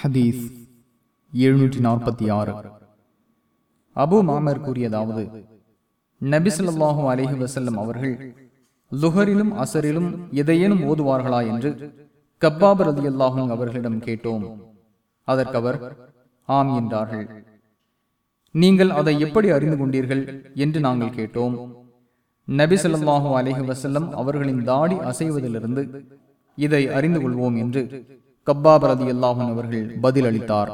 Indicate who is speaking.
Speaker 1: ஹதீஸ் எழுநூற்றி நாற்பத்தி ஆறு அபு மாமர் கூறியதாவது நபிசல்லாஹு அலஹி வசல்லம் அவர்கள் லுஹரிலும் அசரிலும் எதையேனும் ஓதுவார்களா என்று கப்பாபர் அலி அல்லாஹும் அவர்களிடம் கேட்டோம். அதற்கவர் ஆம் என்றார்கள். நீங்கள் அதை எப்படி அறிந்து கொண்டீர்கள் என்று நாங்கள் கேட்டோம். நபி ஸல்லல்லாஹு அலைஹி வஸல்லம் அவர்களின் தாடி அசைவதிலிருந்து இதை அறிந்து கொள்வோம் என்று கப்பாப் ரதி அல்லாஹும் அவர்கள் பதிலளித்தார்.